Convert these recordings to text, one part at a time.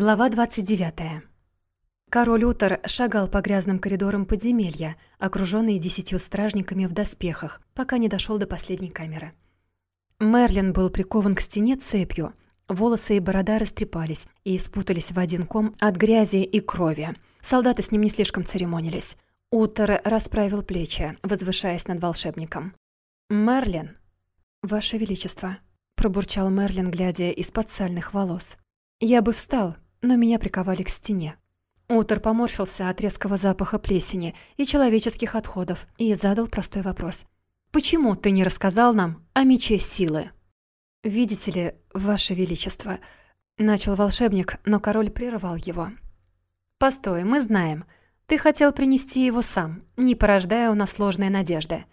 Глава 29. Король Утор шагал по грязным коридорам подземелья, окруженный десятью стражниками в доспехах, пока не дошел до последней камеры. Мерлин был прикован к стене цепью, волосы и борода растрепались и спутались в один ком от грязи и крови. Солдаты с ним не слишком церемонились. Утор расправил плечи, возвышаясь над волшебником. «Мерлин!» «Ваше Величество!» – пробурчал Мерлин, глядя из-под сальных волос. Я бы встал, но меня приковали к стене. Утор поморщился от резкого запаха плесени и человеческих отходов и задал простой вопрос. «Почему ты не рассказал нам о мече силы?» «Видите ли, Ваше Величество...» Начал волшебник, но король прервал его. «Постой, мы знаем. Ты хотел принести его сам, не порождая у нас сложные надежды.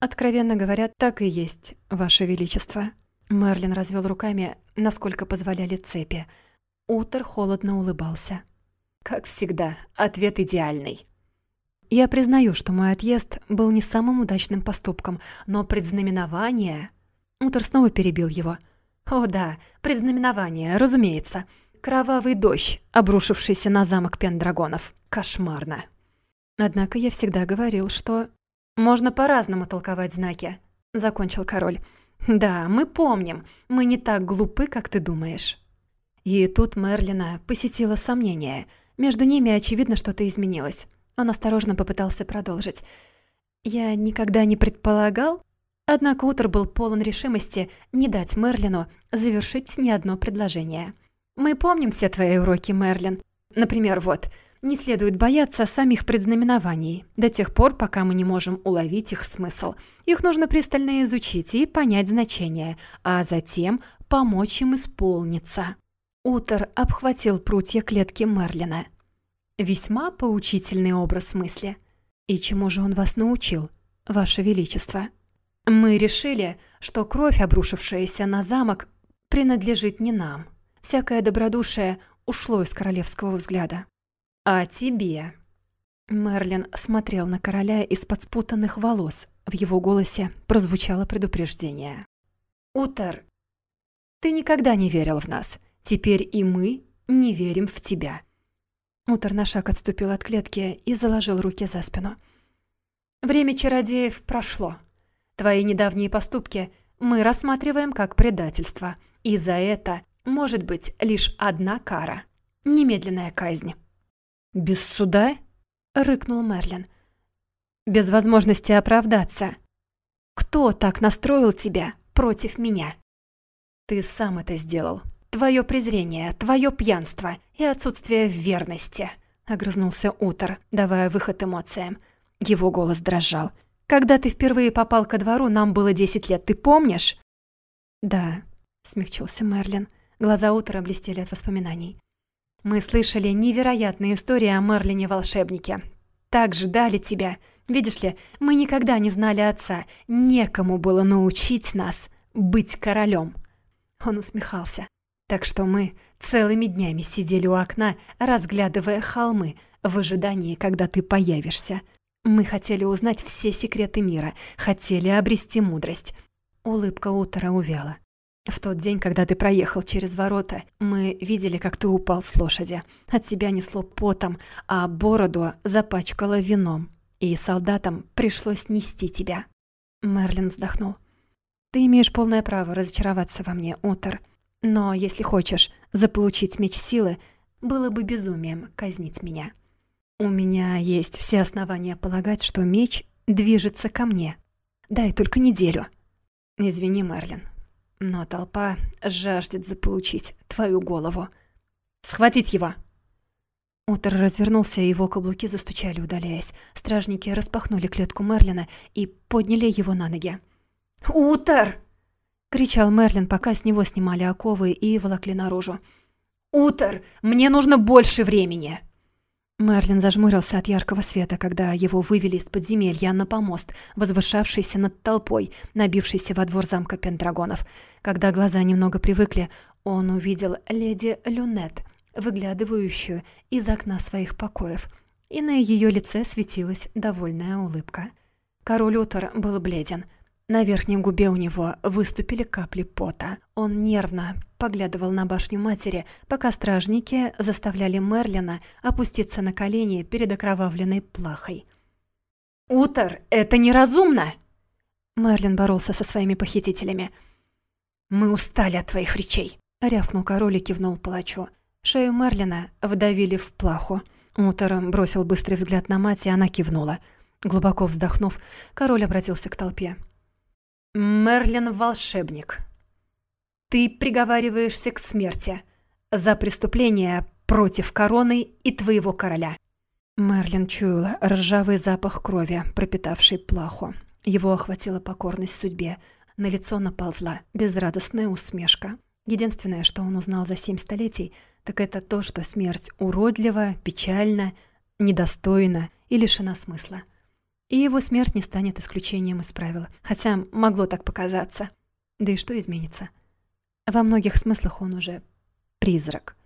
Откровенно говоря, так и есть, Ваше Величество». Мерлин развел руками, насколько позволяли цепи – Утер холодно улыбался. Как всегда, ответ идеальный. Я признаю, что мой отъезд был не самым удачным поступком, но предзнаменование... Утер снова перебил его. О да, предзнаменование, разумеется. Кровавый дождь, обрушившийся на замок Пендрагонов. Кошмарно. Однако я всегда говорил, что... Можно по-разному толковать знаки, закончил король. Да, мы помним. Мы не так глупы, как ты думаешь. И тут Мерлина посетило сомнение. Между ними, очевидно, что-то изменилось. Он осторожно попытался продолжить. «Я никогда не предполагал...» Однако Утер был полон решимости не дать Мерлину завершить ни одно предложение. «Мы помним все твои уроки, Мерлин. Например, вот, не следует бояться самих предзнаменований, до тех пор, пока мы не можем уловить их смысл. Их нужно пристально изучить и понять значение, а затем помочь им исполниться». Утор обхватил прутья клетки Мерлина. Весьма поучительный образ мысли. И чему же он вас научил, ваше величество? Мы решили, что кровь, обрушившаяся на замок, принадлежит не нам. Всякое добродушие ушло из королевского взгляда. А тебе? Мерлин смотрел на короля из-под спутанных волос. В его голосе прозвучало предупреждение. «Утер, ты никогда не верил в нас. Теперь и мы не верим в тебя». Утор на шаг отступил от клетки и заложил руки за спину. «Время чародеев прошло. Твои недавние поступки мы рассматриваем как предательство, и за это может быть лишь одна кара — немедленная казнь». «Без суда?» — рыкнул Мерлин. «Без возможности оправдаться. Кто так настроил тебя против меня?» «Ты сам это сделал», Твое презрение, твое пьянство и отсутствие верности», — огрызнулся Утор, давая выход эмоциям. Его голос дрожал. «Когда ты впервые попал ко двору, нам было десять лет, ты помнишь?» «Да», — смягчился Мерлин. Глаза Утора блестели от воспоминаний. «Мы слышали невероятные истории о Мерлине-волшебнике. Так ждали тебя. Видишь ли, мы никогда не знали отца. Некому было научить нас быть королем». Он усмехался. Так что мы целыми днями сидели у окна, разглядывая холмы, в ожидании, когда ты появишься. Мы хотели узнать все секреты мира, хотели обрести мудрость. Улыбка утра увяла. В тот день, когда ты проехал через ворота, мы видели, как ты упал с лошади. От тебя несло потом, а бороду запачкало вином. И солдатам пришлось нести тебя. Мерлин вздохнул. Ты имеешь полное право разочароваться во мне, Утер. Но если хочешь заполучить меч силы, было бы безумием казнить меня. У меня есть все основания полагать, что меч движется ко мне. Дай только неделю. Извини, Мерлин, но толпа жаждет заполучить твою голову. Схватить его!» Утер развернулся, и его каблуки застучали, удаляясь. Стражники распахнули клетку Мерлина и подняли его на ноги. «Утер!» Кричал Мерлин, пока с него снимали оковы и волокли наружу. «Утер, мне нужно больше времени!» Мерлин зажмурился от яркого света, когда его вывели из подземелья на помост, возвышавшийся над толпой, набившийся во двор замка Пендрагонов. Когда глаза немного привыкли, он увидел леди Люнет, выглядывающую из окна своих покоев, и на ее лице светилась довольная улыбка. Король Утор был бледен. На верхней губе у него выступили капли пота. Он нервно поглядывал на башню матери, пока стражники заставляли Мерлина опуститься на колени перед окровавленной плахой. «Утор, это неразумно!» Мерлин боролся со своими похитителями. «Мы устали от твоих речей!» — рявкнул король и кивнул палачу. Шею Мерлина вдавили в плаху. Утор бросил быстрый взгляд на мать, и она кивнула. Глубоко вздохнув, король обратился к толпе. «Мерлин — волшебник. Ты приговариваешься к смерти за преступление против короны и твоего короля». Мерлин чуял ржавый запах крови, пропитавший плаху. Его охватила покорность судьбе. На лицо наползла безрадостная усмешка. Единственное, что он узнал за семь столетий, так это то, что смерть уродлива, печальна, недостойна и лишена смысла. И его смерть не станет исключением из правила, хотя могло так показаться. Да и что изменится? Во многих смыслах он уже призрак.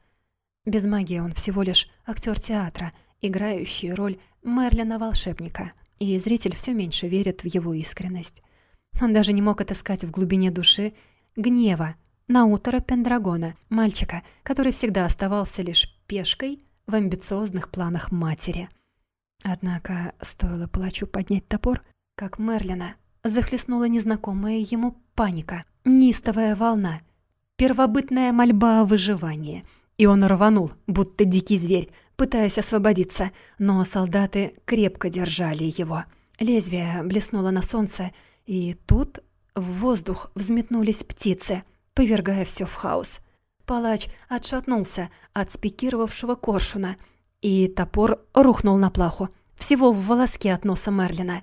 Без магии он всего лишь актер театра, играющий роль Мерлина-волшебника, и зритель все меньше верит в его искренность. Он даже не мог отыскать в глубине души гнева на утро Пендрагона, мальчика, который всегда оставался лишь пешкой в амбициозных планах матери — Однако стоило палачу поднять топор, как Мерлина захлестнула незнакомая ему паника, нистовая волна, первобытная мольба о выживании. И он рванул, будто дикий зверь, пытаясь освободиться, но солдаты крепко держали его. Лезвие блеснуло на солнце, и тут в воздух взметнулись птицы, повергая все в хаос. Палач отшатнулся от спикировавшего коршуна — и топор рухнул на плаху, всего в волоске от носа Мерлина.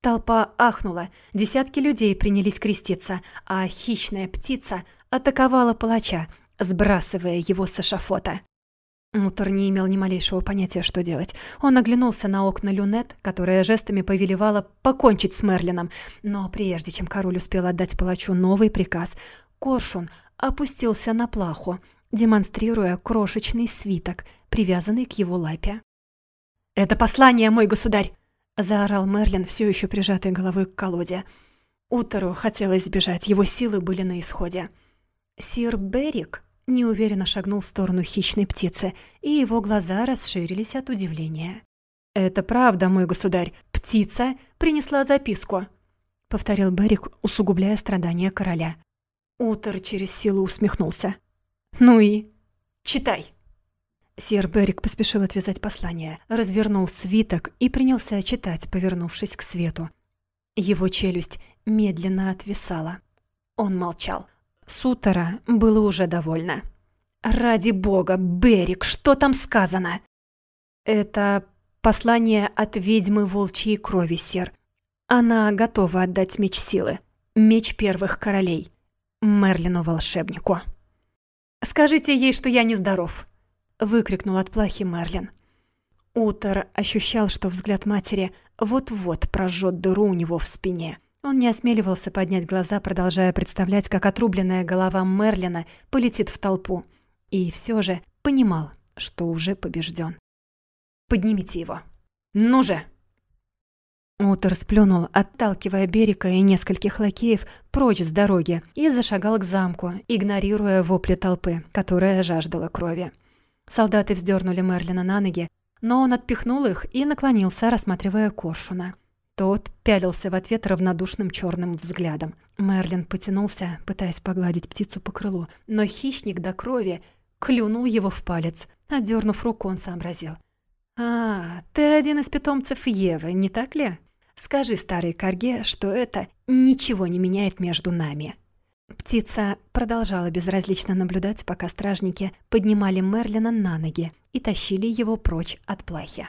Толпа ахнула, десятки людей принялись креститься, а хищная птица атаковала палача, сбрасывая его с эшафота. Мутор не имел ни малейшего понятия, что делать. Он оглянулся на окна люнет, которая жестами повелевала покончить с Мерлином. Но прежде чем король успел отдать палачу новый приказ, Коршун опустился на плаху, демонстрируя крошечный свиток, привязанный к его лапе. «Это послание, мой государь!» — заорал Мерлин, все еще прижатой головой к колоде. Утеру хотелось сбежать, его силы были на исходе. Сир Берик неуверенно шагнул в сторону хищной птицы, и его глаза расширились от удивления. «Это правда, мой государь, птица принесла записку», — повторил Берик, усугубляя страдания короля. Утер через силу усмехнулся. «Ну и? Читай!» Сир Берик поспешил отвязать послание, развернул свиток и принялся читать, повернувшись к свету. Его челюсть медленно отвисала. Он молчал. Сутора было уже довольно. «Ради бога, Берик, что там сказано?» «Это послание от ведьмы волчьей крови, сир. Она готова отдать меч силы, меч первых королей, Мерлину-волшебнику». «Скажите ей, что я нездоров», — выкрикнул от плахи Мерлин. Утор ощущал, что взгляд матери вот-вот прожжет дыру у него в спине. Он не осмеливался поднять глаза, продолжая представлять, как отрубленная голова Мерлина полетит в толпу. И все же понимал, что уже побежден. «Поднимите его! Ну же!» Утор сплюнул, отталкивая Берика и нескольких лакеев прочь с дороги, и зашагал к замку, игнорируя вопли толпы, которая жаждала крови. Солдаты вздернули Мерлина на ноги, но он отпихнул их и наклонился, рассматривая коршуна. Тот пялился в ответ равнодушным черным взглядом. Мерлин потянулся, пытаясь погладить птицу по крылу, но хищник до крови клюнул его в палец. Отдернув руку, он сообразил. «А, ты один из питомцев Евы, не так ли?» Скажи старой корге, что это ничего не меняет между нами». Птица продолжала безразлично наблюдать, пока стражники поднимали Мерлина на ноги и тащили его прочь от плахи.